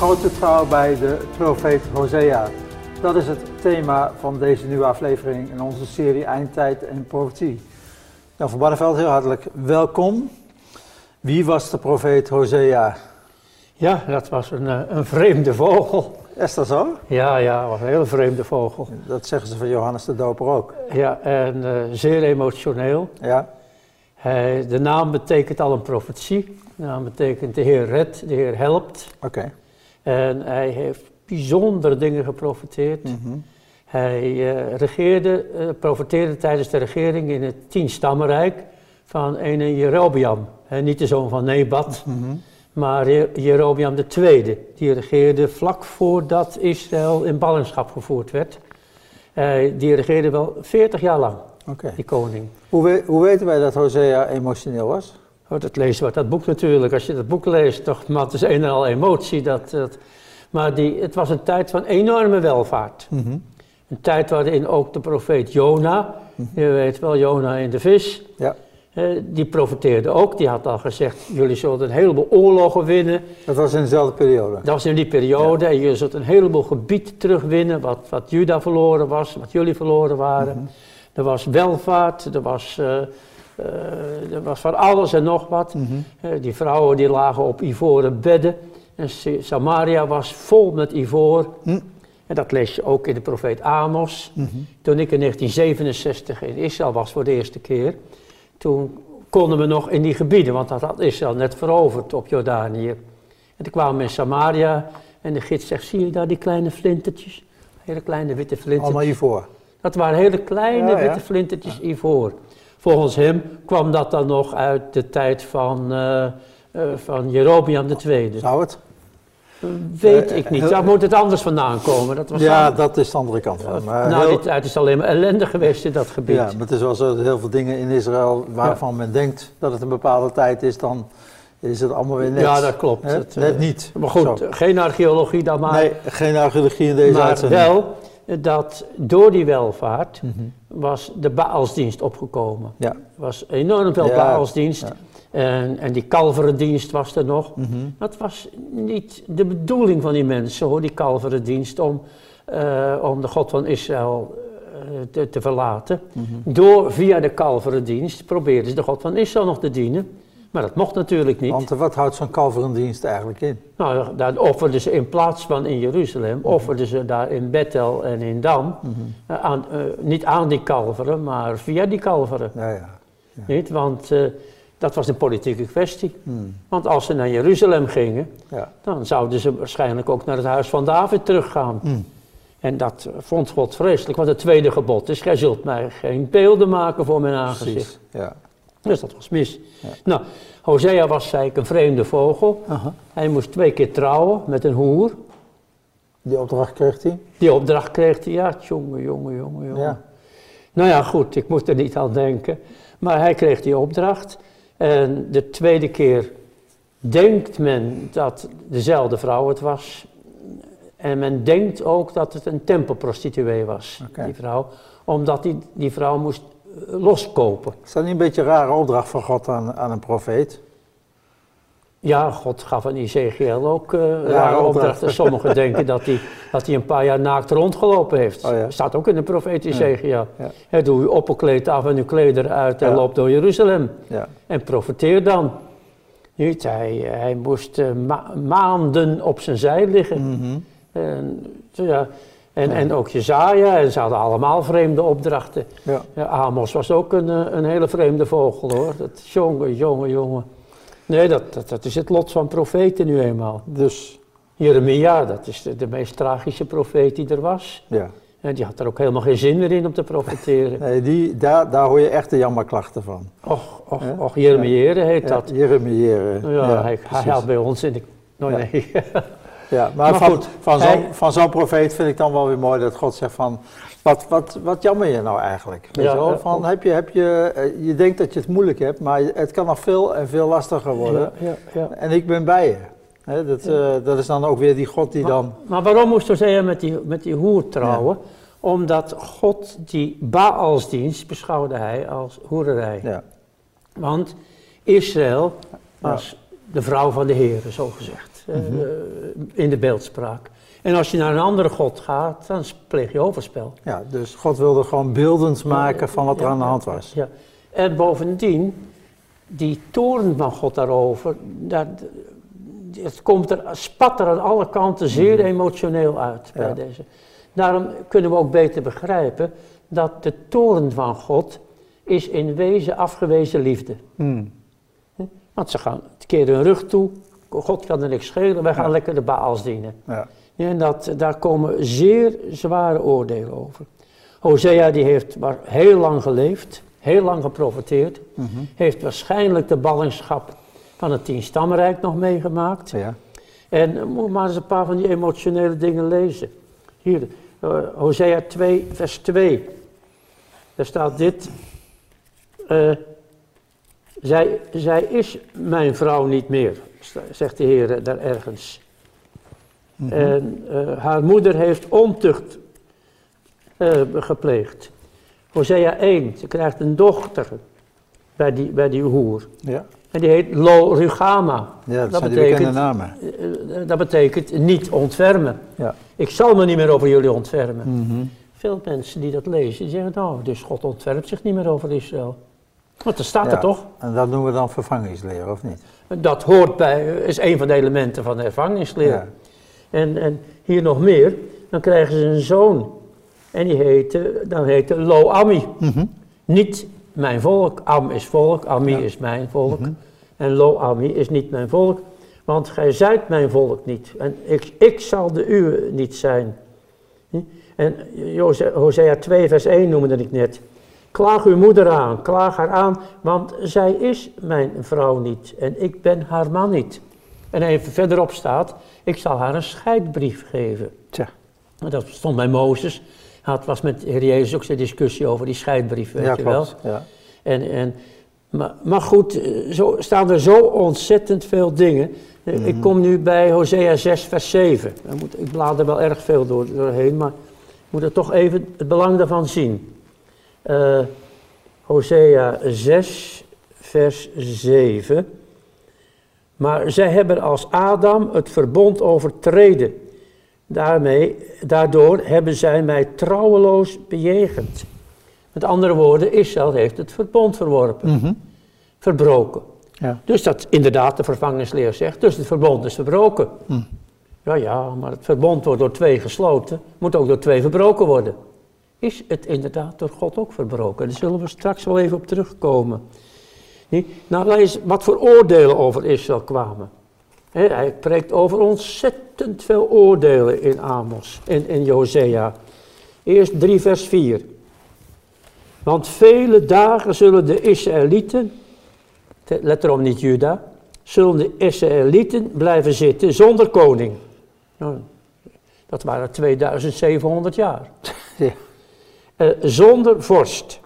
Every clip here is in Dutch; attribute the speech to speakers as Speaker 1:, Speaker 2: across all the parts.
Speaker 1: grote trouw bij de profeet Hosea. Dat is het thema van deze nieuwe aflevering in onze serie Eindtijd en Profetie. Nou, van Barneveld, heel hartelijk welkom. Wie was de profeet Hosea?
Speaker 2: Ja, dat was een, eh, een vreemde vogel.
Speaker 1: Is dat zo?
Speaker 2: Ja, ja, was een hele vreemde vogel.
Speaker 1: Dat zeggen ze van Johannes de Doper ook.
Speaker 2: Ja, en uh, zeer emotioneel.
Speaker 1: Ja.
Speaker 2: Hij, de naam betekent al een profetie. De naam betekent de Heer redt, de Heer helpt.
Speaker 1: Oké.
Speaker 2: En hij heeft bijzondere dingen geprofiteerd.
Speaker 1: Mm
Speaker 2: Hij uh, regeerde, uh, profeteerde tijdens de regering in het tien-stammenrijk van een Jerobeam. En niet de zoon van Nebat,
Speaker 1: -hmm.
Speaker 2: maar Jerobeam II. Die regeerde vlak voordat Israël in ballingschap gevoerd werd. Uh, die regeerde wel 40 jaar lang, die koning.
Speaker 1: Hoe, we, hoe weten wij dat Hosea emotioneel was?
Speaker 2: Oh, dat lezen we uit dat boek natuurlijk. Als je dat boek leest, toch, maar het is een en al emotie. Dat, dat, maar die, het was een tijd van enorme welvaart.
Speaker 1: Mm
Speaker 2: Een tijd waarin ook de profeet Jona, je weet wel, Jona in de vis,
Speaker 1: Ja.
Speaker 2: eh, die profeteerde ook. Die had al gezegd, jullie zullen een heleboel oorlogen winnen.
Speaker 1: Dat was in dezelfde periode.
Speaker 2: Dat was in die periode. En jullie zullen een heleboel gebied terugwinnen, wat, wat Juda verloren was, wat jullie verloren waren. Er was welvaart, er was... eh, uh, er was van alles en nog wat.
Speaker 1: Mhm.
Speaker 2: Uh, die vrouwen die lagen op ivoren bedden. En Samaria was vol met ivoor.
Speaker 1: Mm.
Speaker 2: En dat lees je ook in de profeet Amos.
Speaker 1: Mhm.
Speaker 2: Toen ik in 1967 in Israël was voor de eerste keer. Toen konden we nog in die gebieden, want dat had Israël net veroverd op Jordanië. En toen kwamen we in Samaria. En de gids zegt, zie je daar die kleine flintertjes? Hele kleine witte flintertjes.
Speaker 1: Allemaal hiervoor.
Speaker 2: Dat waren hele kleine
Speaker 1: Ja, ja.
Speaker 2: witte flintertjes ivoor. Volgens hem kwam dat dan nog uit de tijd van, uh, uh, van Jerobeam II.
Speaker 1: Zou het?
Speaker 2: Weet
Speaker 1: Eh,
Speaker 2: ik niet. Daar moet het anders vandaan komen. Dat was
Speaker 1: Ja,
Speaker 2: dan-
Speaker 1: dat is de andere kant van. Maar
Speaker 2: nou,
Speaker 1: heel-
Speaker 2: die tijd is alleen maar ellende geweest in dat gebied.
Speaker 1: Ja, maar het is wel zo dat heel veel dingen in Israël waarvan men denkt dat het een bepaalde tijd is, dan is het allemaal weer net.
Speaker 2: Ja, dat klopt.
Speaker 1: Hè?
Speaker 2: Het,
Speaker 1: net niet.
Speaker 2: Maar goed,
Speaker 1: Zo.
Speaker 2: geen archeologie dan maar.
Speaker 1: nee, geen archeologie in deze
Speaker 2: maar
Speaker 1: uitzending.
Speaker 2: wel dat door die welvaart
Speaker 1: Mhm.
Speaker 2: Was de Baalsdienst opgekomen.
Speaker 1: Ja.
Speaker 2: Er was enorm veel
Speaker 1: Ja,
Speaker 2: Baalsdienst.
Speaker 1: ja.
Speaker 2: En, en die kalverendienst was er nog.
Speaker 1: Mhm.
Speaker 2: Dat was niet de bedoeling van die mensen hoor, die kalverendienst, om, eh, om de God van Israël eh, te, te verlaten.
Speaker 1: Mhm.
Speaker 2: Door, via de kalverendienst probeerden ze de God van Israël nog te dienen. Maar dat mocht natuurlijk niet.
Speaker 1: Want wat houdt zo'n kalverendienst eigenlijk in?
Speaker 2: Nou, daar offerden ze in plaats van in Jeruzalem,
Speaker 1: Mhm.
Speaker 2: offerden ze daar in Bethel en in Dan, eh, aan, eh, niet aan die kalveren, maar via die kalveren.
Speaker 1: Ja, ja.
Speaker 2: Niet? Want eh, dat was een politieke kwestie.
Speaker 1: Hmm.
Speaker 2: Want als ze naar Jeruzalem gingen,
Speaker 1: ja.
Speaker 2: dan zouden ze waarschijnlijk ook naar het huis van David teruggaan. En dat vond God vreselijk, want het tweede gebod is, gij zult mij geen beelden maken voor mijn aangezicht.
Speaker 1: Precies. Ja.
Speaker 2: Dus dat was mis.
Speaker 1: Ja.
Speaker 2: Nou, Hosea was zei ik een vreemde vogel. Hij moest twee keer trouwen met een hoer.
Speaker 1: Die opdracht kreeg hij?
Speaker 2: Die opdracht kreeg hij, ja, jongen, jongen, jongen, jongen.
Speaker 1: Ja.
Speaker 2: Nou ja, goed, ik moet er niet aan denken. Maar hij kreeg die opdracht. En de tweede keer denkt men dat dezelfde vrouw het was. En men denkt ook dat het een tempelprostituee was, die vrouw. Omdat die, die vrouw moest loskopen.
Speaker 1: Is dat niet een beetje een rare opdracht van God aan, aan een profeet?
Speaker 2: Ja, God gaf aan Ezekiel ook eh rare
Speaker 1: opdracht.
Speaker 2: opdrachten. Sommigen denken dat hij, dat hij een paar jaar naakt rondgelopen heeft.
Speaker 1: Oh ja.
Speaker 2: Staat ook in de profeet Ezekiel.
Speaker 1: Ja.
Speaker 2: Hè, doe uw opperkleed af en uw kleder uit en
Speaker 1: Ja.
Speaker 2: loop door Jeruzalem.
Speaker 1: Ja.
Speaker 2: En profeteer dan. Niet, hij, hij moest eh, ma- maanden op zijn zij liggen.
Speaker 1: Mhm.
Speaker 2: En, ja, en, en ook Jezaja, en ze hadden allemaal vreemde opdrachten.
Speaker 1: ja.
Speaker 2: Ja, Amos was ook een, eh, een hele vreemde vogel hoor. Dat, jongen, jongen, jongen. Nee, dat, dat, dat is het lot van profeten nu eenmaal.
Speaker 1: Dus,
Speaker 2: Jeremia, dat is de, de meest tragische profeet die er was.
Speaker 1: ja.
Speaker 2: En die had er ook helemaal geen zin meer in om te profeteren.
Speaker 1: Nee, die, daar, daar hoor je echt de jammerklachten van.
Speaker 2: Och, och,
Speaker 1: Ja?
Speaker 2: och, Jeremiëren heet
Speaker 1: Ja,
Speaker 2: dat.
Speaker 1: Jeremiëren.
Speaker 2: Ja, hij, had bij ons in de... Nou,
Speaker 1: Ja.
Speaker 2: nee.
Speaker 1: Ja, maar,
Speaker 2: Maar
Speaker 1: van,
Speaker 2: goed,
Speaker 1: van zo'n van zo'n profeet vind ik dan wel weer mooi dat God zegt van, wat, wat, wat jammer je nou eigenlijk? Weet
Speaker 2: Ja,
Speaker 1: je, wel? van, heb je, heb je, eh, je denkt dat je het moeilijk hebt, maar het kan nog veel en veel lastiger worden.
Speaker 2: Ja, ja, ja.
Speaker 1: En ik ben bij je. Dat, eh, dat is dan ook weer die God die dan...
Speaker 2: Maar waarom moest Hosea met die, met die hoer trouwen? Omdat God die Baalsdienst beschouwde hij als hoererij.
Speaker 1: Ja,
Speaker 2: Want Israël was de vrouw van de Heer, zo gezegd. Eh, in de beeldspraak. En als je naar een andere God gaat, dan pleeg je overspel.
Speaker 1: Ja, dus God wilde gewoon beeldend maken van wat er aan de hand was.
Speaker 2: Ja. En bovendien, die toren van God daarover, dat, het komt er, spat er aan alle kanten zeer
Speaker 1: Mhm.
Speaker 2: emotioneel uit bij
Speaker 1: Ja.
Speaker 2: deze. Daarom kunnen we ook beter begrijpen dat de toren van God is in wezen afgewezen liefde.
Speaker 1: Hmm.
Speaker 2: Want ze gaan keren hun rug toe, God kan er niks schelen, wij gaan
Speaker 1: Ja.
Speaker 2: lekker de Baals dienen.
Speaker 1: Ja.
Speaker 2: En dat, daar komen zeer zware oordelen over. Hosea die heeft maar heel lang geleefd, heel lang geprofiteerd,
Speaker 1: Mhm.
Speaker 2: heeft waarschijnlijk de ballingschap van het tienstammenrijk nog meegemaakt.
Speaker 1: ja.
Speaker 2: En eh, moet maar eens een paar van die emotionele dingen lezen. Hier, eh, Hosea 2, vers 2. Daar staat dit. eh, zij, zij is mijn vrouw niet meer, zegt de Heer daar ergens.
Speaker 1: Mhm.
Speaker 2: En eh, haar moeder heeft ontucht eh, gepleegd. Hosea 1, ze krijgt een dochter bij die, bij die hoer.
Speaker 1: ja.
Speaker 2: En die heet Lo Rugama.
Speaker 1: ja, dat,
Speaker 2: Dat
Speaker 1: zijn die bekende
Speaker 2: betekent-
Speaker 1: namen.
Speaker 2: Eh, Dat betekent niet ontfermen.
Speaker 1: Ja.
Speaker 2: Ik zal me niet meer over jullie ontfermen.
Speaker 1: Mhm.
Speaker 2: Veel mensen die dat lezen, die zeggen, nou, dus God ontfermt zich niet meer over Israël. Want dat staat
Speaker 1: Ja.
Speaker 2: er toch?
Speaker 1: En dat noemen we dan vervangingsleer, of niet?
Speaker 2: Dat hoort bij, is een van de elementen van de ervangingsleer.
Speaker 1: Ja.
Speaker 2: En, en hier nog meer, dan krijgen ze een zoon. En die heette, dan heette Lo-Ami.
Speaker 1: Mhm.
Speaker 2: Niet mijn volk, Am is volk, Ami
Speaker 1: Ja.
Speaker 2: is mijn volk.
Speaker 1: Mhm.
Speaker 2: En Lo-Ami is niet mijn volk, want gij zijt mijn volk niet. En ik, ik zal de uwe niet zijn. En Hosea 2 vers 1 noemde ik net. Klaag uw moeder aan, klaag haar aan, want zij is mijn vrouw niet en ik ben haar man niet. En even verderop staat, ik zal haar een scheidbrief geven.
Speaker 1: Tja.
Speaker 2: Dat stond bij Mozes. Het was met Heer Jezus ook zijn discussie over die scheidbrief, weet
Speaker 1: ja,
Speaker 2: je wel.
Speaker 1: klopt. Ja.
Speaker 2: En, en, maar, maar goed, zo staan er zo ontzettend veel dingen. Eh,
Speaker 1: Mhm.
Speaker 2: Ik kom nu bij Hosea 6, vers 7. Daar moet, ik blader wel erg veel door, doorheen, maar ik moet er toch even het belang daarvan zien. Eh, Hosea 6, vers 7. Maar zij hebben als Adam het verbond overtreden. Daarmee, daardoor hebben zij mij trouweloos bejegend. Met andere woorden, Israël heeft het verbond verworpen,
Speaker 1: Mhm.
Speaker 2: verbroken.
Speaker 1: Ja.
Speaker 2: Dus dat inderdaad de vervangingsleer zegt, dus het verbond is verbroken.
Speaker 1: Hm.
Speaker 2: Ja, ja, maar het verbond wordt door twee gesloten, moet ook door twee verbroken worden. Is het inderdaad door God ook verbroken? Daar zullen we straks wel even op terugkomen. Nou, wat voor oordelen over Israël kwamen. Hij preekt over ontzettend veel oordelen in Amos, in, in Josea. Eerst 3 vers 4. Want vele dagen zullen de Israëlieten, te- let erop niet Juda, zullen de Israëlieten blijven zitten zonder koning. Nou, dat waren 2700 jaar. Eh, zonder vorst,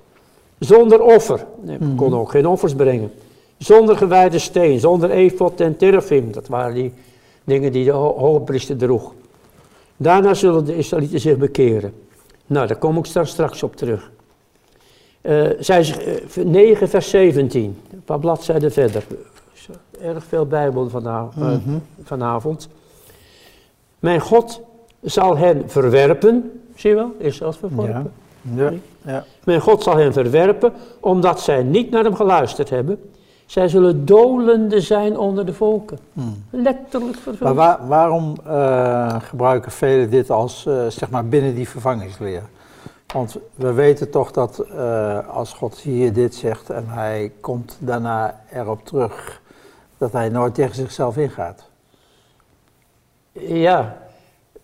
Speaker 2: zonder offer, nee, we konden ook geen offers brengen. Zonder gewijde steen, zonder efot en terafim, dat waren die dingen die de ho hogepriester droeg. Daarna zullen de Israëlieten zich bekeren. Nou, daar kom ik straks, straks op terug. Eh zij, zich, eh, 9 vers 17, een paar bladzijden verder. Erg veel Bijbel vanavond.
Speaker 1: Mhm.
Speaker 2: vanavond. Mijn God zal hen verwerpen, zie je wel, is zelfs verworpen.
Speaker 1: Ja. Ja.
Speaker 2: Mijn God zal hen verwerpen, omdat zij niet naar hem geluisterd hebben. Zij zullen dolende zijn onder de volken.
Speaker 1: Hmm.
Speaker 2: Letterlijk vervuld.
Speaker 1: Maar waar- waarom eh, gebruiken velen dit als, eh, zeg maar, binnen die vervangingsleer? Want we weten toch dat eh, als God hier dit zegt en hij komt daarna erop terug, dat hij nooit tegen zichzelf ingaat.
Speaker 2: Ja,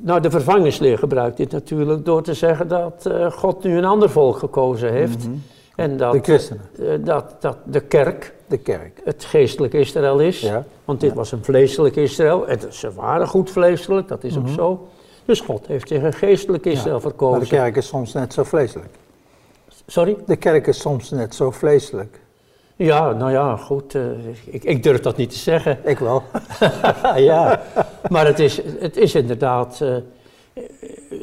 Speaker 2: nou de vervangingsleer gebruikt dit natuurlijk door te zeggen dat eh, God nu een ander volk gekozen heeft.
Speaker 1: Mhm.
Speaker 2: En dat,
Speaker 1: De christenen,
Speaker 2: eh, dat, dat de kerk
Speaker 1: de kerk.
Speaker 2: het geestelijk Israël is.
Speaker 1: Ja.
Speaker 2: Want dit
Speaker 1: Ja.
Speaker 2: was een vleeselijk Israël. En ze waren goed vleeselijk, dat is
Speaker 1: Mhm.
Speaker 2: ook zo. Dus God heeft zich een geestelijk Israël
Speaker 1: Maar
Speaker 2: verkozen.
Speaker 1: de kerk is soms net zo vleeselijk.
Speaker 2: Sorry?
Speaker 1: De kerk is soms net zo vleeselijk.
Speaker 2: Ja, nou ja, goed. eh, ik, ik durf dat niet te zeggen.
Speaker 1: Ik wel.
Speaker 2: ja, maar het is, het is inderdaad eh,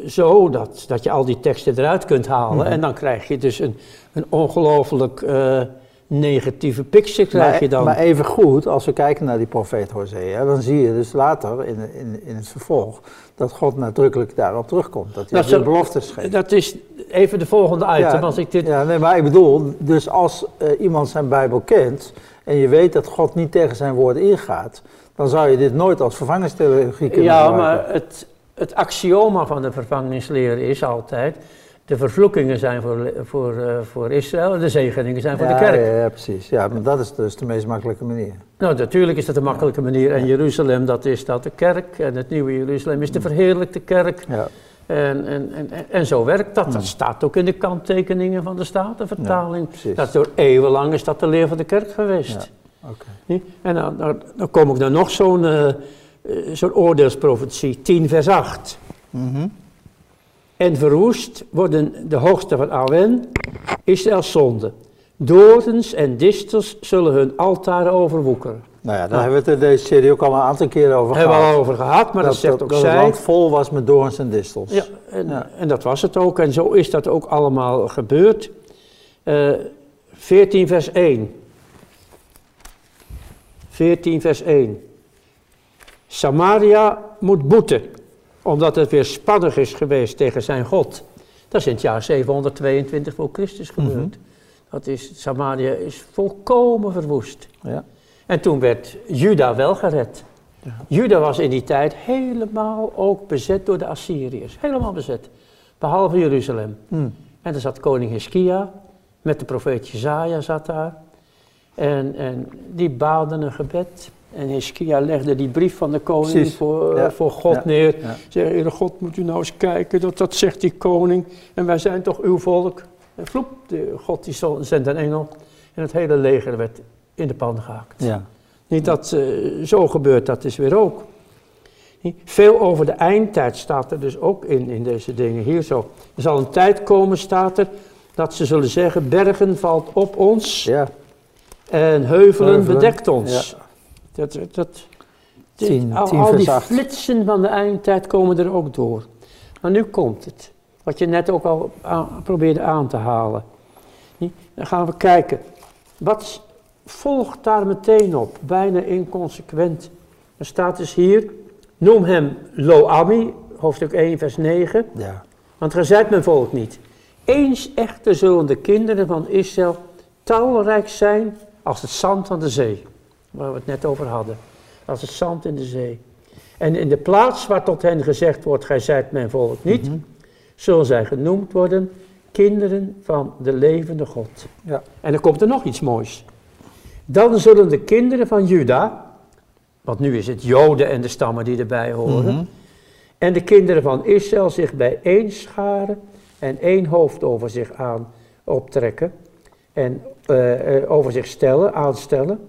Speaker 2: zo dat, dat je al die teksten eruit kunt halen.
Speaker 1: Mhm.
Speaker 2: En dan krijg je dus een, een ongelooflijk eh, negatieve picture krijg
Speaker 1: maar,
Speaker 2: je dan.
Speaker 1: Maar even goed, als we kijken naar die profeet Hosea, dan zie je dus later in, in, in het vervolg dat God nadrukkelijk daarop terugkomt. Dat hij de
Speaker 2: zo-
Speaker 1: beloftes geeft.
Speaker 2: Dat is even de volgende item. als ik dit...
Speaker 1: ja, nee, maar ik bedoel, dus als eh, iemand zijn Bijbel kent en je weet dat God niet tegen zijn woord ingaat, dan zou je dit nooit als vervangingstheologie kunnen
Speaker 2: Ja,
Speaker 1: gebruiken.
Speaker 2: maar het, het axioma van de vervangingsleer is altijd... de vervloekingen zijn voor, voor, eh, voor Israël en de zegeningen zijn voor
Speaker 1: ja,
Speaker 2: de kerk.
Speaker 1: Ja, ja, precies. Ja, maar dat is dus de meest makkelijke manier.
Speaker 2: Nou, natuurlijk is dat een makkelijke manier. En Jeruzalem, dat is dat de kerk. En het nieuwe Jeruzalem is de verheerlijkte kerk.
Speaker 1: Ja.
Speaker 2: En, en, en, en- zo werkt dat. Dat
Speaker 1: Hmm.
Speaker 2: staat ook in de kanttekeningen van de Statenvertaling. dat door eeuwenlang is dat de leer van de kerk geweest.
Speaker 1: Oké.
Speaker 2: En dan, dan, kom ik dan nog zo'n eh, zo'n oordeelsprofetie, 10 vers 8.
Speaker 1: Mhm.
Speaker 2: En verwoest worden de hoogste van Awen, Israëls zonde. Dorens en distels zullen hun altaren overwoekeren.
Speaker 1: Nou ja, daar
Speaker 2: Nou.
Speaker 1: hebben we het in deze serie ook al een aantal keren over
Speaker 2: Daar hebben we
Speaker 1: gehad.
Speaker 2: al over gehad, maar dat, zegt ook
Speaker 1: dat
Speaker 2: zij.
Speaker 1: het land vol was met doorns en distels.
Speaker 2: Ja, en,
Speaker 1: Ja.
Speaker 2: en dat was het ook. En zo is dat ook allemaal gebeurd. Eh 14 vers 1. 14 vers 1. Samaria moet boeten, omdat het weer spannig is geweest tegen zijn God. Dat is in het jaar 722 voor Christus gebeurd.
Speaker 1: Mhm.
Speaker 2: Dat is, Samaria is volkomen verwoest.
Speaker 1: Ja.
Speaker 2: En toen werd Juda wel gered.
Speaker 1: Ja.
Speaker 2: Juda was in die tijd helemaal ook bezet door de Assyriërs. Helemaal bezet. Behalve Jeruzalem.
Speaker 1: Hm.
Speaker 2: En daar zat koning Hiskia, met de profeet Jezaja zat daar. En, en die baalden een gebed. En Hiskia legde die brief van de koning
Speaker 1: Precies.
Speaker 2: voor,
Speaker 1: Ja.
Speaker 2: voor God
Speaker 1: Ja.
Speaker 2: neer.
Speaker 1: Ja.
Speaker 2: Zeg, Heere God, moet u nou eens kijken, dat, dat zegt die koning. En wij zijn toch uw volk. En vloep, de God die zendt een engel. En het hele leger werd in de pan gehaakt.
Speaker 1: Ja.
Speaker 2: Niet dat eh, zo gebeurt, dat is weer ook. Veel over de eindtijd staat er dus ook in, in deze dingen. Hier zo. Er zal een tijd komen, staat er, dat ze zullen zeggen, bergen valt op ons en heuvelen,
Speaker 1: Heuvelen,
Speaker 2: bedekt ons. Dat, dat, dat, dit-
Speaker 1: Tien-
Speaker 2: al,
Speaker 1: tien
Speaker 2: al die flitsen van de eindtijd komen er ook door. Maar nu komt het. Wat je net ook al aan- probeerde aan te halen. Dan gaan we kijken. Wat volgt daar meteen op? Bijna inconsequent. Er staat dus hier, noem hem Lo-Ami, hoofdstuk 1 vers 9.
Speaker 1: Ja.
Speaker 2: Want gij zijt mijn volk niet. Eens echter zullen de kinderen van Israël talrijk zijn als het zand aan de zee. Waar we het net over hadden. Als het zand in de zee. En in de plaats waar tot hen gezegd wordt, gij zijt mijn volk niet,
Speaker 1: Mhm.
Speaker 2: zullen zij genoemd worden kinderen van de levende God.
Speaker 1: Ja.
Speaker 2: En dan komt er nog iets moois. Dan zullen de kinderen van Juda, want nu is het Joden en de stammen die erbij horen,
Speaker 1: Mhm.
Speaker 2: en de kinderen van Israël zich bijeen scharen en één hoofd over zich aan optrekken en eh, eh, over zich stellen, aanstellen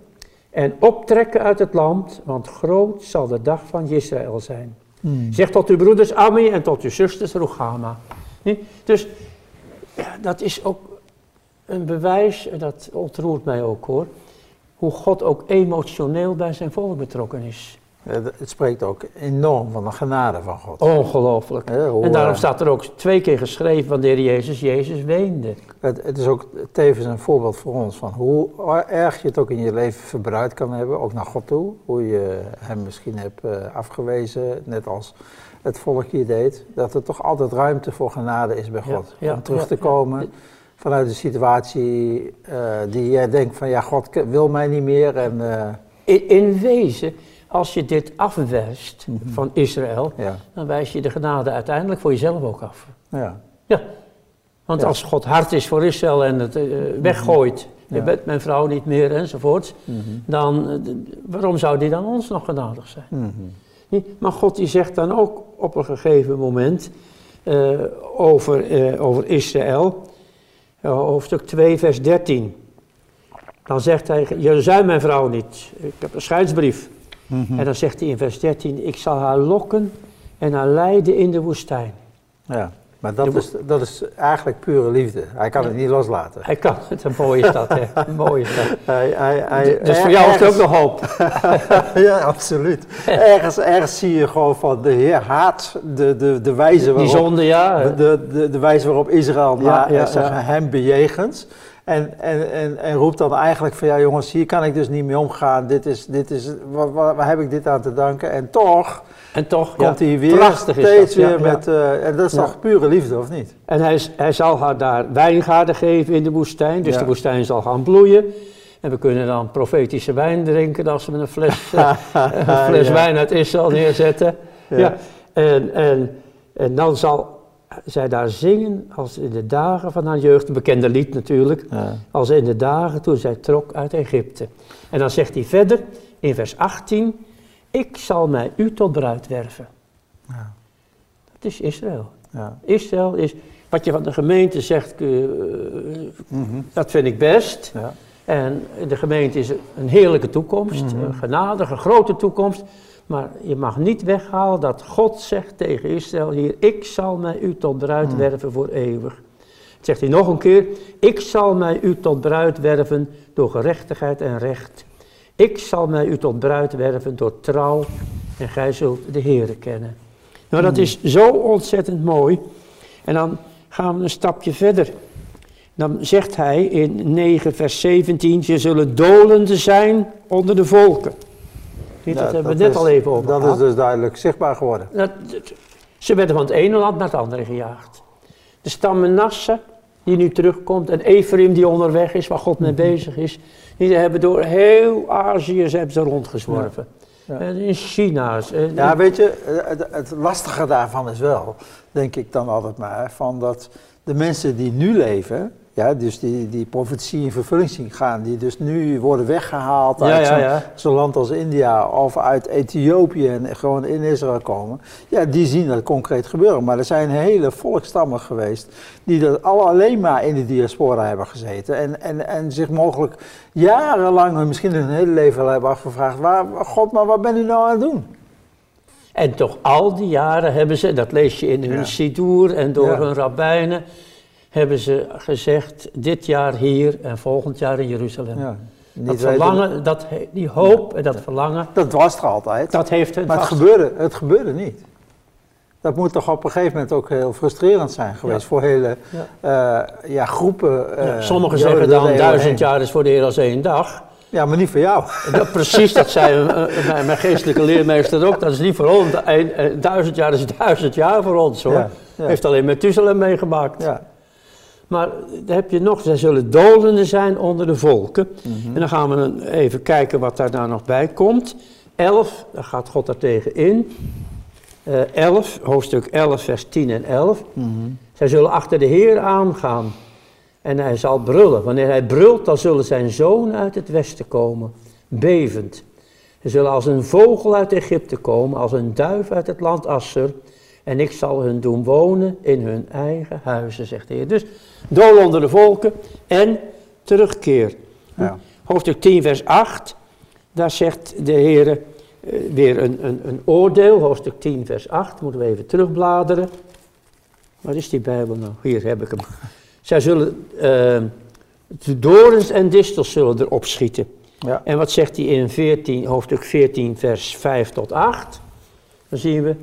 Speaker 2: en optrekken uit het land, want groot zal de dag van Israël zijn.
Speaker 1: Mhm.
Speaker 2: Zeg tot uw broeders Ami en tot uw zusters Rugama. Dus ja, dat is ook een bewijs, en dat ontroert mij ook hoor, hoe God ook emotioneel bij zijn volk betrokken is.
Speaker 1: D- Het spreekt ook enorm van de genade van God.
Speaker 2: Ongelooflijk.
Speaker 1: Hoe,
Speaker 2: En daarom
Speaker 1: eh,
Speaker 2: staat er ook twee keer geschreven wanneer Jezus, Jezus weende.
Speaker 1: Het, het is ook tevens een voorbeeld voor ons van hoe erg je het ook in je leven verbruid kan hebben, ook naar God toe. Hoe je hem misschien hebt eh, afgewezen, net als het volk hier deed. Dat er toch altijd ruimte voor genade is bij God.
Speaker 2: ja,
Speaker 1: om terug
Speaker 2: ja,
Speaker 1: te komen vanuit een situatie eh, die jij denkt van ja, God wil mij niet meer. En, eh,
Speaker 2: In, in wezen, als je dit afwijst
Speaker 1: Mhm.
Speaker 2: van Israël,
Speaker 1: ja,
Speaker 2: dan wijs je de genade uiteindelijk voor jezelf ook af.
Speaker 1: ja,
Speaker 2: Ja, want
Speaker 1: Ja.
Speaker 2: als God hard is voor Israël en het eh, weggooit, je bent mijn vrouw niet meer enzovoort,
Speaker 1: Mhm.
Speaker 2: dan eh, waarom zou die dan ons nog genadig zijn?
Speaker 1: Mhm.
Speaker 2: Maar God die zegt dan ook op een gegeven moment eh, over, over Israël, hoofdstuk 2 vers 13. Dan zegt hij, je zijn mijn vrouw niet, ik heb een scheidsbrief.
Speaker 1: Mhm.
Speaker 2: En dan zegt hij in vers 13, ik zal haar lokken en haar leiden in de woestijn.
Speaker 1: Ja, maar dat is, dat is eigenlijk pure liefde. Hij kan het niet loslaten.
Speaker 2: Hij kan het, een mooie stad hè, een mooie stad.
Speaker 1: Hij, hij, hij,
Speaker 2: Dus voor jou is het ook nog hoop.
Speaker 1: ja, absoluut. Ergens, ergens zie je gewoon van de Heer haat de, de, de wijze
Speaker 2: Die
Speaker 1: waarop,
Speaker 2: zonde, ja.
Speaker 1: de, de, de, wijze waarop Israël
Speaker 2: Ja,
Speaker 1: na,
Speaker 2: ja.
Speaker 1: hem bejegent. En, en, en, en roept dan eigenlijk van ja jongens, hier kan ik dus niet mee omgaan. Dit is, dit is, waar, waar, waar heb ik dit aan te danken? En toch
Speaker 2: En toch,
Speaker 1: komt
Speaker 2: ja,
Speaker 1: hij weer steeds weer
Speaker 2: ja.
Speaker 1: met... eh, en dat is toch pure liefde, of niet?
Speaker 2: En hij, hij zal haar daar wijngaarden geven in de woestijn. Dus de woestijn zal gaan bloeien. En we kunnen dan profetische wijn drinken als we een fles, eh, een fles wijn uit Israël neerzetten.
Speaker 1: Ja.
Speaker 2: Ja. En, en, en dan zal zij daar zingen als in de dagen van haar jeugd, een bekende lied natuurlijk,
Speaker 1: Ja.
Speaker 2: als in de dagen toen zij trok uit Egypte. En dan zegt hij verder in vers 18, ik zal mij u tot bruid werven.
Speaker 1: Ja.
Speaker 2: Dat is Israël.
Speaker 1: Ja.
Speaker 2: Israël is, wat je van de gemeente zegt, eh,
Speaker 1: Mhm.
Speaker 2: dat vind ik best.
Speaker 1: Ja.
Speaker 2: En de gemeente is een heerlijke toekomst,
Speaker 1: Mhm.
Speaker 2: een genadige, grote toekomst. Maar je mag niet weghalen dat God zegt tegen Israël hier, ik zal mij u tot bruid
Speaker 1: Mhm.
Speaker 2: werven voor eeuwig. Het zegt hij nog een keer, ik zal mij u tot bruid werven door gerechtigheid en recht. Ik zal mij u tot bruid werven door trouw en gij zult de Heere kennen. Nou, dat is zo ontzettend mooi. En dan gaan we een stapje verder. Dan zegt hij in 9 vers 17, ze zullen dolende zijn onder de volken. Dat hebben we net
Speaker 1: is-
Speaker 2: al even over
Speaker 1: Dat is dus duidelijk zichtbaar geworden.
Speaker 2: Dat- ze werden van het ene land naar het andere gejaagd. De stam Manasse, die nu terugkomt, en Ephraim die onderweg is, waar God mee bezig is, die hebben door heel Azië ze hebben ze rondgezworven.
Speaker 1: Ja.
Speaker 2: En in China. en-
Speaker 1: Ja, weet je, het, het lastige daarvan is wel, denk ik dan altijd maar, van dat de mensen die nu leven, ja, dus die, die profetie in vervulling zien gaan, die dus nu worden weggehaald uit
Speaker 2: ja,
Speaker 1: zo'n
Speaker 2: ja.
Speaker 1: zo'n land als India of uit Ethiopië en gewoon in Israël komen, ja, die zien dat concreet gebeuren. Maar er zijn hele volkstammen geweest die dat al alleen maar in de diaspora hebben gezeten en, en, en zich mogelijk jarenlang, misschien hun hele leven hebben afgevraagd, waar, God, maar wat ben u nou aan het doen?
Speaker 2: En toch al die jaren hebben ze, dat lees je in hun
Speaker 1: Ja.
Speaker 2: sidoer en door
Speaker 1: Ja.
Speaker 2: hun rabbijnen, hebben ze gezegd, dit jaar hier en volgend jaar in Jeruzalem.
Speaker 1: Ja,
Speaker 2: dat verlangen, dat, die hoop en dat verlangen,
Speaker 1: Dat was er altijd.
Speaker 2: dat heeft hun
Speaker 1: maar het
Speaker 2: vast-
Speaker 1: gebeurde, het gebeurde niet. Dat moet toch op een gegeven moment ook heel frustrerend zijn geweest voor hele eh, ja, groepen. eh,
Speaker 2: Ja, Sommigen zeggen dan duizend
Speaker 1: heen.
Speaker 2: jaar is voor de Heer als één dag.
Speaker 1: Ja, maar niet voor jou.
Speaker 2: Ja, precies, dat zei eh, mijn, mijn geestelijke leermeester ook. Dat is niet voor ons. Duizend jaar is duizend jaar voor ons hoor.
Speaker 1: Ja, ja.
Speaker 2: Heeft alleen Methuselem meegemaakt.
Speaker 1: Ja.
Speaker 2: Maar dan heb je nog, zij zullen dolende zijn onder de volken.
Speaker 1: Mhm.
Speaker 2: En dan gaan we even kijken wat daar nou nog bij komt. 11, daar gaat God er tegen in. Eh 11, hoofdstuk 11, vers 10 en 11.
Speaker 1: Mhm.
Speaker 2: Zij zullen achter de Heer aangaan. En hij zal brullen. Wanneer hij brult, dan zullen zijn zonen uit het westen komen, bevend. Ze zullen als een vogel uit Egypte komen, als een duif uit het land Asser. En ik zal hun doen wonen in hun eigen huizen, zegt de Heer. Dus dool onder de volken en terugkeer.
Speaker 1: Ja.
Speaker 2: Hoofdstuk 10, vers 8. Daar zegt de Heer eh, weer een, een, een oordeel. Hoofdstuk 10, vers 8. Moeten we even terugbladeren. Waar is die Bijbel nou? Hier heb ik hem. Zij zullen, eh, de dorens en distels zullen erop schieten.
Speaker 1: Ja.
Speaker 2: En wat zegt hij in 14, hoofdstuk 14, vers 5 tot 8? Dan zien we.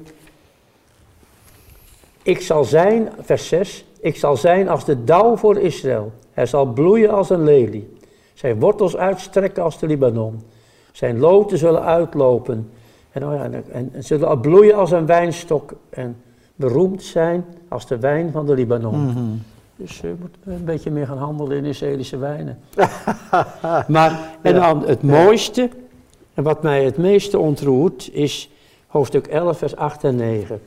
Speaker 2: Ik zal zijn, vers 6, ik zal zijn als de dauw voor Israël. Hij zal bloeien als een lelie. Zijn wortels uitstrekken als de Libanon. Zijn loten zullen uitlopen. En, oh ja, en, en, en zullen bloeien als een wijnstok. En beroemd zijn als de wijn van de Libanon.
Speaker 1: Mhm.
Speaker 2: Dus je moet een beetje meer gaan handelen in Israëlische wijnen. maar, en dan het mooiste, en wat mij het meeste ontroert, is hoofdstuk 11, vers 8 en 9.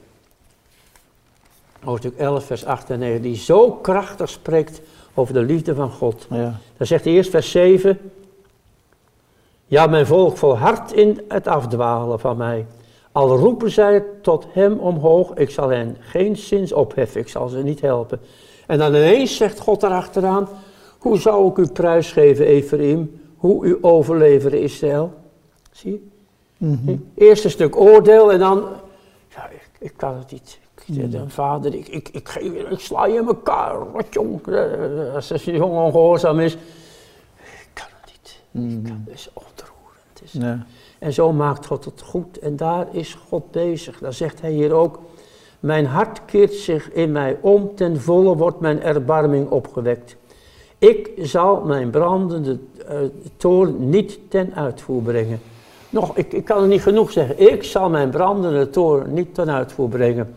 Speaker 2: Hoofdstuk 11, vers 8 en 9, die zo krachtig spreekt over de liefde van God.
Speaker 1: Ja.
Speaker 2: Dan zegt hij eerst vers 7. Ja, mijn volk volhardt in het afdwalen van mij. Al roepen zij tot hem omhoog, ik zal hen geen zins opheffen, ik zal ze niet helpen. En dan ineens zegt God erachteraan, hoe zou ik u prijsgeven, Ephraim, hoe u overleveren, Israël? Zie je?
Speaker 1: Mhm.
Speaker 2: Eerst een stuk oordeel en dan, ja, ik, ik kan het niet. Ik, de vader, ik, ik, ik, sla je in elkaar, wat jong. Eh, Als een jongen ongehoorzaam is, ik kan het niet. Het is ontroerend. Is-
Speaker 1: Ja.
Speaker 2: En zo maakt God het goed en daar is God bezig. Dan zegt hij hier ook, mijn hart keert zich in mij om, ten volle wordt mijn erbarming opgewekt. Ik zal mijn brandende uh, toorn niet ten uitvoer brengen. Nog, ik, ik kan het niet genoeg zeggen. Ik zal mijn brandende toorn niet ten uitvoer brengen.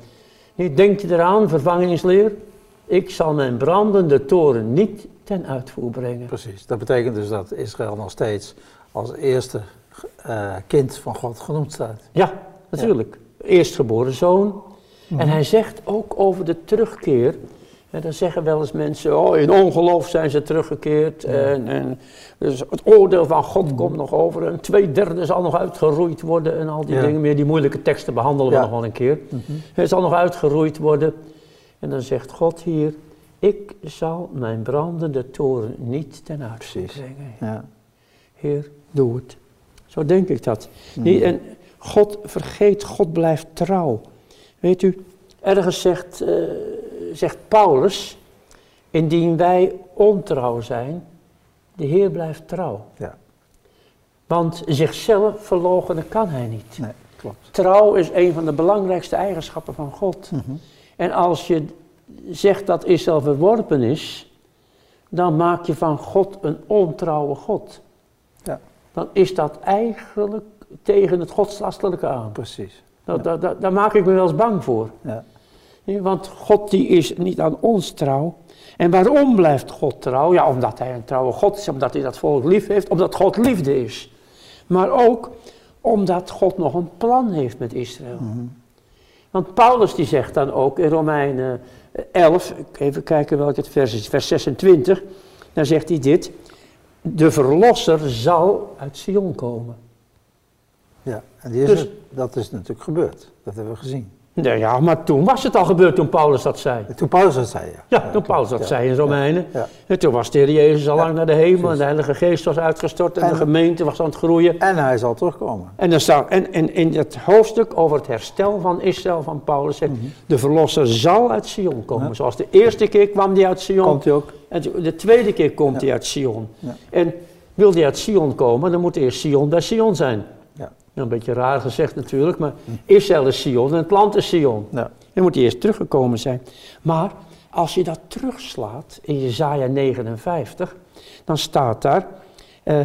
Speaker 2: Nu denk je eraan, vervangingsleer? Ik zal mijn brandende toren niet ten uitvoer brengen.
Speaker 1: Precies, dat betekent dus dat Israël nog steeds als eerste uh, kind van God genoemd staat.
Speaker 2: Ja, natuurlijk. Ja. Eerstgeboren zoon. En hij zegt ook over de terugkeer. En dan zeggen wel eens mensen, oh in ongeloof zijn ze teruggekeerd. En, en, dus het oordeel van God mhm. komt nog over. En twee derde zal nog uitgeroeid worden en al die dingen meer. Die moeilijke teksten behandelen we nog wel een keer. Mm Het zal nog uitgeroeid worden. En dan zegt God hier, ik zal mijn brandende toren niet ten uitvoer brengen. Ja. Heer, doe het. Zo denk ik dat. Mm. en God vergeet, God blijft trouw. Weet u, ergens zegt, uh, zegt Paulus, indien wij ontrouw zijn, de Heer blijft trouw. Ja. Want zichzelf verloochenen kan hij niet.
Speaker 1: Nee, klopt.
Speaker 2: Trouw is een van de belangrijkste eigenschappen van God. Mm En als je zegt dat Israël verworpen is, dan maak je van God een ontrouwe God. Ja. Dan is dat eigenlijk tegen het godslastelijke aan.
Speaker 1: Precies.
Speaker 2: Dat, ja. dat, daar maak ik me wel eens bang voor. Ja. want God die is niet aan ons trouw. En waarom blijft God trouw? Ja, omdat hij een trouwe God is, omdat hij dat volk lief heeft, omdat God liefde is. Maar ook omdat God nog een plan heeft met Israël. Mm Want Paulus die zegt dan ook in Romeinen 11, even kijken welk het vers is, vers 26, dan zegt hij dit. De verlosser zal uit Sion komen.
Speaker 1: Ja, en die is dus, dat is natuurlijk gebeurd. Dat hebben we gezien.
Speaker 2: Nee, ja, maar toen was het al gebeurd toen Paulus dat zei.
Speaker 1: Toen Paulus dat zei, ja.
Speaker 2: Ja, toen Paulus dat zei in Romeinen. En toen was de Heer Jezus al lang naar de hemel en de Heilige Geest was uitgestort en, de gemeente was aan het groeien.
Speaker 1: En hij zal terugkomen.
Speaker 2: En, dan staat, en, en in het hoofdstuk over het herstel van Israël van Paulus zegt, mhm. de verlosser zal uit Sion komen. Zoals de eerste keer kwam hij uit Sion.
Speaker 1: Komt hij ook.
Speaker 2: En de tweede keer komt hij uit Sion. En wil hij uit Sion komen, dan moet eerst Sion bij Sion zijn. Een beetje raar gezegd natuurlijk, maar Israël is Sion en het land is Sion. Ja. Dan moet hij eerst teruggekomen zijn. Maar als je dat terugslaat in Jezaja 59, dan staat daar, uh,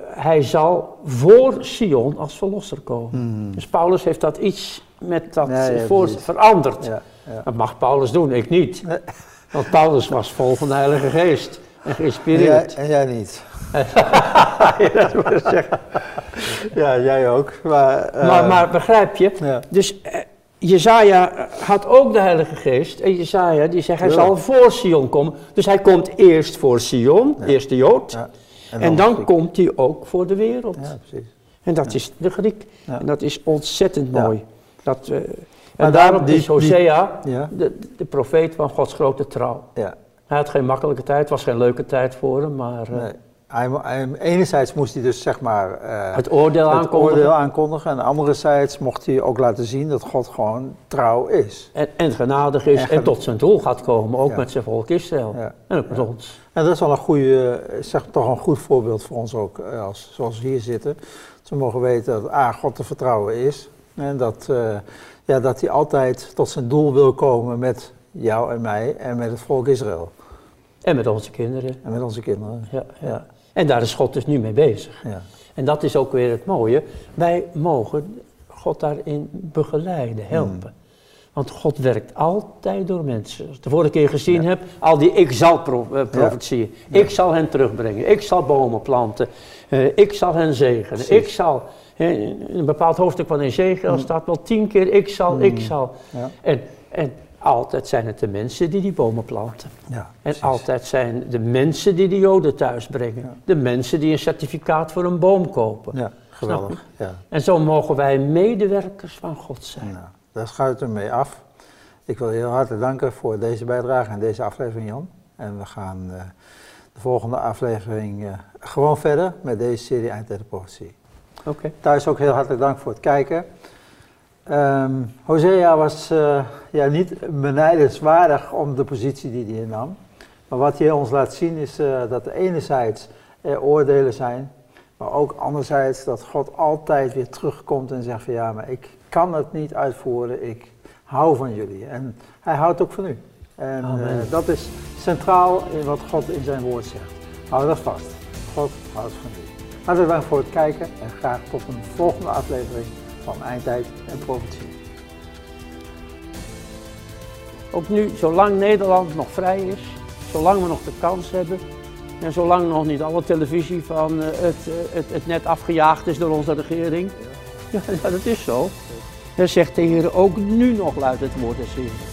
Speaker 2: hij zal voor Sion als verlosser komen. Hmm. Dus Paulus heeft dat iets met dat voor veranderd. Ja, dat mag Paulus doen, ik niet. Want Paulus was vol van de Heilige Geest en geïnspireerd.
Speaker 1: En jij niet. ja, dat moet ik zeggen. Ja, jij ook. Maar,
Speaker 2: uh, maar, maar, begrijp je? Ja. Dus uh, Jezaja had ook de Heilige Geest. En Jezaja die zegt, hij zal voor Sion komen. Dus hij komt eerst voor Sion, eerst de Jood. Ja. En, en dan, komt hij ook voor de wereld. Ja, precies. En dat is de Griek. En dat is ontzettend mooi. Dat, uh, en daarom die, is Hosea de, de profeet van Gods grote trouw. Ja. Hij had geen makkelijke tijd, het was geen leuke tijd voor hem, maar... Nee.
Speaker 1: Hij, enerzijds moest hij dus zeg maar
Speaker 2: uh, het, oordeel,
Speaker 1: het oordeel, aankondigen. En anderzijds mocht hij ook laten zien dat God gewoon trouw is.
Speaker 2: En, en genadig is en, tot zijn doel gaat komen, ook met zijn volk Israël. Ja. En ook met ons.
Speaker 1: En dat is wel een goede, zeg toch een goed voorbeeld voor ons ook, eh, als, zoals we hier zitten. Dat we mogen weten dat A, God te vertrouwen is. En dat, uh, ja, dat hij altijd tot zijn doel wil komen met jou en mij en met het volk Israël.
Speaker 2: En met onze kinderen.
Speaker 1: En met onze kinderen.
Speaker 2: ja. ja. En daar is God dus nu mee bezig. Ja. En dat is ook weer het mooie. Wij mogen God daarin begeleiden, helpen. Hmm. Want God werkt altijd door mensen. Als ik de vorige keer gezien heb, al die ik zal pro uh, profetieën. Ik zal hen terugbrengen. Ik zal bomen planten. Uh, ik zal hen zegenen. Ik zal. in een bepaald hoofdstuk van Ezekiel hmm. staat wel tien keer ik zal, ik hmm. zal. En, en altijd zijn het de mensen die die bomen planten. Ja, en altijd zijn de mensen die de joden thuis brengen. De mensen die een certificaat voor een boom kopen.
Speaker 1: Ja, geweldig. Ja.
Speaker 2: En zo mogen wij medewerkers van God zijn. Nou,
Speaker 1: daar schuit er mee af. Ik wil je heel hartelijk danken voor deze bijdrage en deze aflevering, Jan. En we gaan uh, de volgende aflevering uh, gewoon verder met deze serie Eindtijd Profetie. Oké. Okay. Thuis ook heel hartelijk dank voor het kijken. Um, Hosea was uh, ja, niet benijdenswaardig om de positie die hij nam. Maar wat hij ons laat zien is uh, dat enerzijds er oordelen zijn, maar ook anderzijds dat God altijd weer terugkomt en zegt van ja, maar ik kan het niet uitvoeren, ik hou van jullie. En hij houdt ook van u. En uh, dat is centraal in wat God in zijn woord zegt. Hou dat vast. God houdt van u. Hartelijk dank voor het kijken en graag tot een volgende aflevering van Eindtijd en Profetie.
Speaker 2: Ook nu, zolang Nederland nog vrij is, zolang we nog de kans hebben en zolang nog niet alle televisie van eh, het, eh, het, het net afgejaagd is door onze regering. Ja, ja dat is zo. Dan zegt de Heer ook nu nog luid het woord des Heeren.